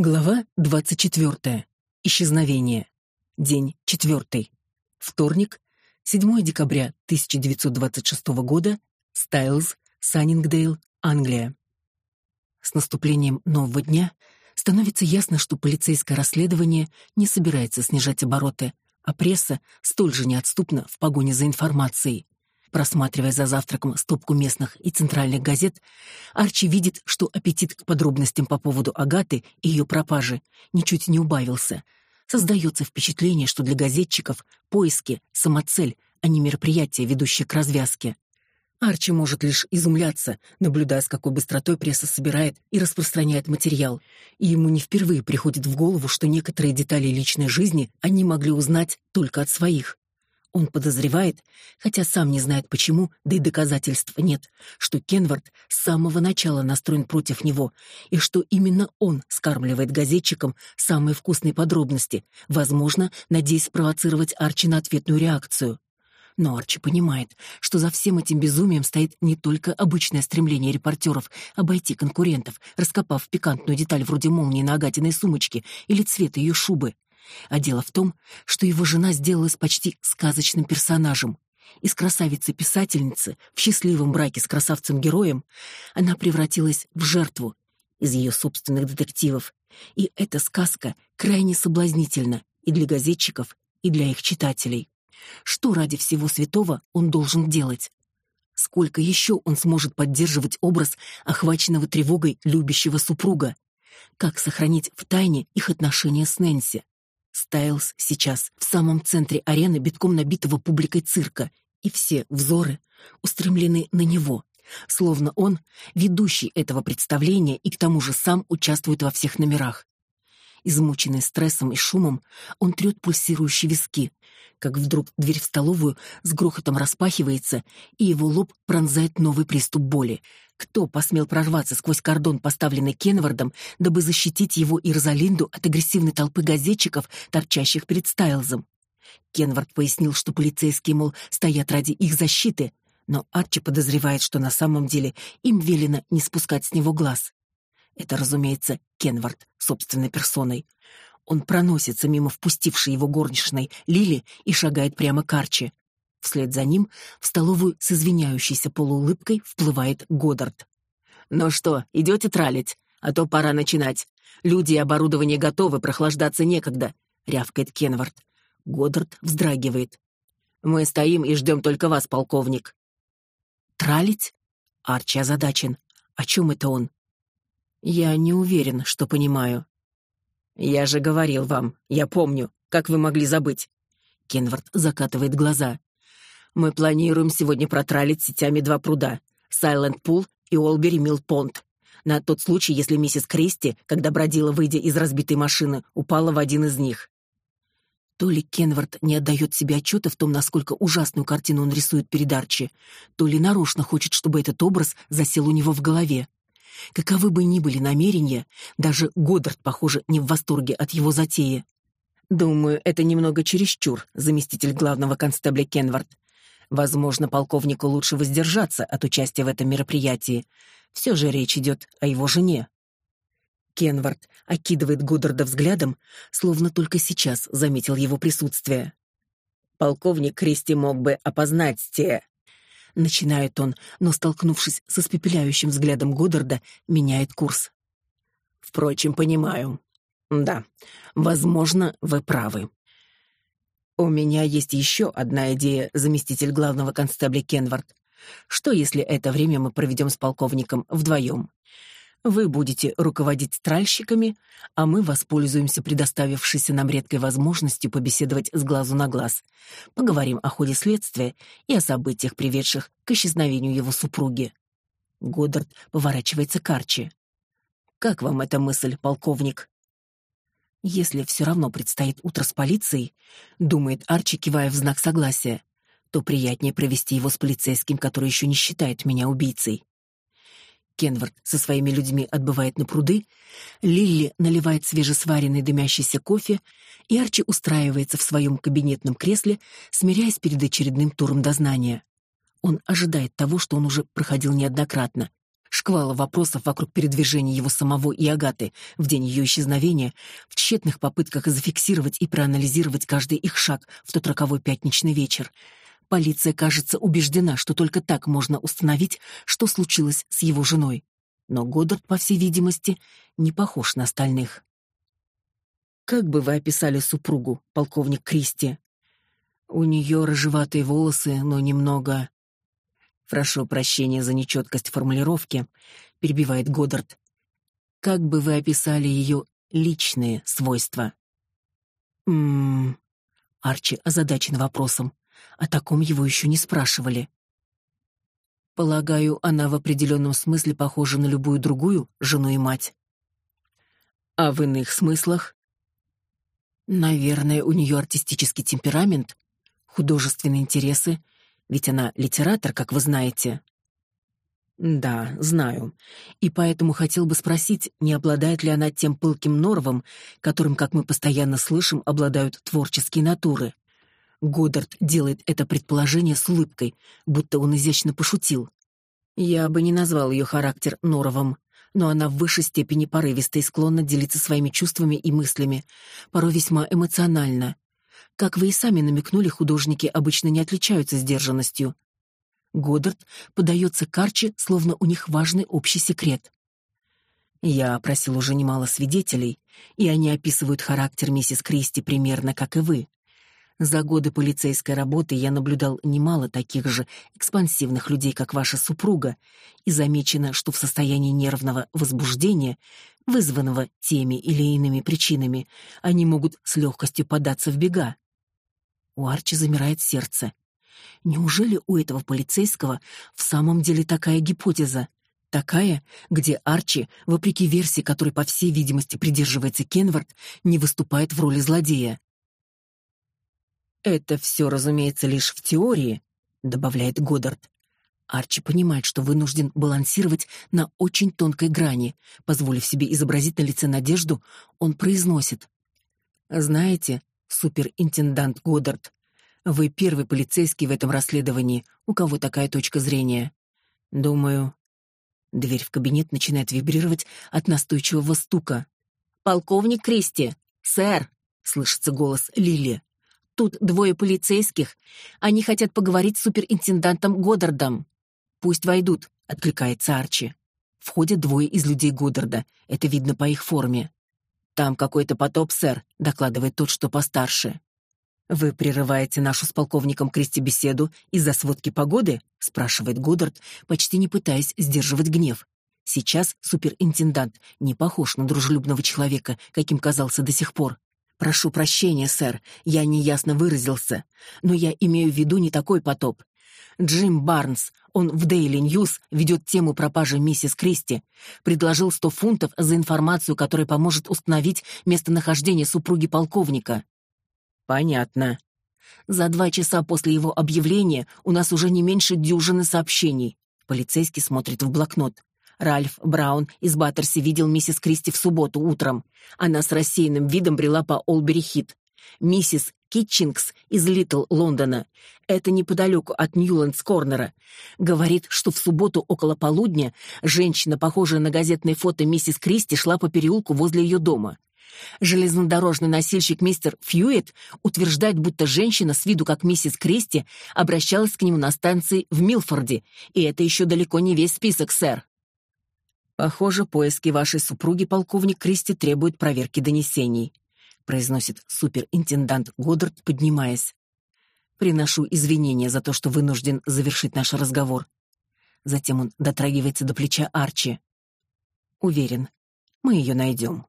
Глава 24. Исчезновение. День 4. Вторник, 7 декабря 1926 года. Стайлз, Саннингдейл, Англия. С наступлением нового дня становится ясно, что полицейское расследование не собирается снижать обороты, а пресса столь же неотступна в погоне за информацией. Просматривая за завтраком стопку местных и центральных газет, Арчи видит, что аппетит к подробностям по поводу Агаты и ее пропажи ничуть не убавился. Создается впечатление, что для газетчиков поиски — самоцель, а не мероприятие, ведущее к развязке. Арчи может лишь изумляться, наблюдая, с какой быстротой пресса собирает и распространяет материал, и ему не впервые приходит в голову, что некоторые детали личной жизни они могли узнать только от своих. Он подозревает, хотя сам не знает почему, да и доказательств нет, что Кенвард с самого начала настроен против него, и что именно он скармливает газетчикам самые вкусные подробности, возможно, надеясь спровоцировать Арчи на ответную реакцию. Но Арчи понимает, что за всем этим безумием стоит не только обычное стремление репортеров обойти конкурентов, раскопав пикантную деталь вроде молнии на Агатиной сумочке или цвета ее шубы. А дело в том, что его жена сделалась почти сказочным персонажем. Из красавицы-писательницы в счастливом браке с красавцем-героем она превратилась в жертву из ее собственных детективов. И эта сказка крайне соблазнительна и для газетчиков, и для их читателей. Что ради всего святого он должен делать? Сколько еще он сможет поддерживать образ охваченного тревогой любящего супруга? Как сохранить в тайне их отношения с Нэнси? Стайлз сейчас в самом центре арены, битком набитого публикой цирка, и все взоры устремлены на него, словно он ведущий этого представления и к тому же сам участвует во всех номерах. Измученный стрессом и шумом, он трет пульсирующие виски, как вдруг дверь в столовую с грохотом распахивается, и его лоб пронзает новый приступ боли. Кто посмел прорваться сквозь кордон, поставленный Кенвардом, дабы защитить его и Розалинду от агрессивной толпы газетчиков, торчащих перед Стайлзом? Кенвард пояснил, что полицейские, мол, стоят ради их защиты, но Арчи подозревает, что на самом деле им велено не спускать с него глаз. Это, разумеется, Кенвард собственной персоной. Он проносится мимо впустившей его горничной Лили и шагает прямо к Арчи. Вслед за ним в столовую с извиняющейся полуулыбкой вплывает Годдард. «Ну что, идете тралить? А то пора начинать. Люди и оборудование готовы, прохлаждаться некогда», — рявкает Кенвард. Годдард вздрагивает. «Мы стоим и ждем только вас, полковник». «Тралить?» Арчи озадачен. «О чем это он?» «Я не уверен, что понимаю». «Я же говорил вам, я помню. Как вы могли забыть?» Кенвард закатывает глаза. «Мы планируем сегодня протралить сетями два пруда — Сайленд Пул и Олбери Милл Понт. На тот случай, если миссис Кристи, когда бродила, выйдя из разбитой машины, упала в один из них». То ли Кенвард не отдает себе отчета в том, насколько ужасную картину он рисует перед Арчи, то ли нарочно хочет, чтобы этот образ засел у него в голове. Каковы бы ни были намерения, даже Годдард, похоже, не в восторге от его затеи. Думаю, это немного чересчур, заместитель главного констебля Кенвард. Возможно, полковнику лучше воздержаться от участия в этом мероприятии. Все же речь идет о его жене. Кенвард окидывает Годдарда взглядом, словно только сейчас заметил его присутствие. Полковник Кристи мог бы опознать те Начинает он, но, столкнувшись с испепеляющим взглядом Годдарда, меняет курс. Впрочем, понимаю. Да, возможно, вы правы. У меня есть еще одна идея, заместитель главного констебля Кенвард. Что, если это время мы проведем с полковником вдвоем? Вы будете руководить тральщиками, а мы воспользуемся предоставившейся нам редкой возможностью побеседовать с глазу на глаз. Поговорим о ходе следствия и о событиях, приведших к исчезновению его супруги. Годдард поворачивается к Арчи. «Как вам эта мысль, полковник?» «Если все равно предстоит утро с полицией», — думает Арчи, кивая в знак согласия, то приятнее провести его с полицейским, который еще не считает меня убийцей. Кенвард со своими людьми отбывает на пруды, Лилли наливает свежесваренный дымящийся кофе, и Арчи устраивается в своем кабинетном кресле, смиряясь перед очередным туром дознания. Он ожидает того, что он уже проходил неоднократно. Шквала вопросов вокруг передвижения его самого и Агаты в день ее исчезновения, в тщетных попытках зафиксировать и проанализировать каждый их шаг в тот роковой пятничный вечер. Полиция, кажется, убеждена, что только так можно установить, что случилось с его женой. Но Годдард, по всей видимости, не похож на остальных. Как бы вы описали супругу, полковник Кристи? У нее рыжеватые волосы, но немного Прошу прощения за нечеткость формулировки, перебивает Годдард. Как бы вы описали ее личные свойства? Мм. Арчи озадачен вопросом. О таком его еще не спрашивали. Полагаю, она в определенном смысле похожа на любую другую жену и мать. А в иных смыслах? Наверное, у нее артистический темперамент, художественные интересы ведь она литератор, как вы знаете. Да, знаю. И поэтому хотел бы спросить, не обладает ли она тем пылким норвом, которым, как мы постоянно слышим, обладают творческие натуры. Годдард делает это предположение с улыбкой, будто он изящно пошутил. Я бы не назвал ее характер норовом, но она в высшей степени порывиста и склонна делиться своими чувствами и мыслями, порой весьма эмоционально. Как вы и сами намекнули, художники обычно не отличаются сдержанностью. Годдард подается к Арчи, словно у них важный общий секрет. Я опросил уже немало свидетелей, и они описывают характер миссис Кристи примерно как и вы. За годы полицейской работы я наблюдал немало таких же экспансивных людей, как ваша супруга, и замечено, что в состоянии нервного возбуждения, вызванного теми или иными причинами, они могут с легкостью податься в бега. У Арчи замирает сердце. Неужели у этого полицейского в самом деле такая гипотеза? Такая, где Арчи, вопреки версии, которой по всей видимости придерживается Кенвард, не выступает в роли злодея. Это все, разумеется, лишь в теории, добавляет Годдард. Арчи понимает, что вынужден балансировать на очень тонкой грани. Позволив себе изобразить на лице надежду, он произносит: "Знаете, суперинтендант Годдард. Вы первый полицейский в этом расследовании, у кого такая точка зрения. Думаю, дверь в кабинет начинает вибрировать от настойчивого стука. Полковник Кристи, сэр, слышится голос Лили. Тут двое полицейских. Они хотят поговорить с суперинтендантом Годдардом. Пусть войдут, откликается Арчи. Входят двое из людей Годдарда. Это видно по их форме. Там какой-то потоп, сэр, докладывает тот, что постарше. Вы прерываете нашу с полковником Кристи беседу из-за сводки погоды? спрашивает Годдард, почти не пытаясь сдерживать гнев. Сейчас суперинтендант не похож на дружелюбного человека, каким казался до сих пор. Прошу прощения, сэр, я неясно выразился, но я имею в виду не такой потоп. Джим Барнс, он в Daily News ведет тему пропажи миссис Кристи, предложил сто фунтов за информацию, которая поможет установить местонахождение супруги полковника. Понятно. За два часа после его объявления у нас уже не меньше дюжины сообщений. Полицейский смотрит в блокнот. Ральф Браун из Баттерси видел миссис Кристи в субботу утром. Она с рассеянным видом брела по Олбери-Хит. Миссис Китчингс из Литл Лондона, это неподалеку от Ньюлендс-Корнера, говорит, что в субботу около полудня женщина, похожая на газетное фото миссис Кристи, шла по переулку возле ее дома. Железнодорожный носильщик мистер Фьюит утверждает, будто женщина с виду как миссис Кристи обращалась к нему на станции в Милфорде, и это еще далеко не весь список, сэр. Похоже, поиски вашей супруги, полковник Кристи, требуют проверки донесений произносит суперинтендант Годдард, поднимаясь. Приношу извинения за то, что вынужден завершить наш разговор. Затем он дотрагивается до плеча Арчи. Уверен, мы ее найдем.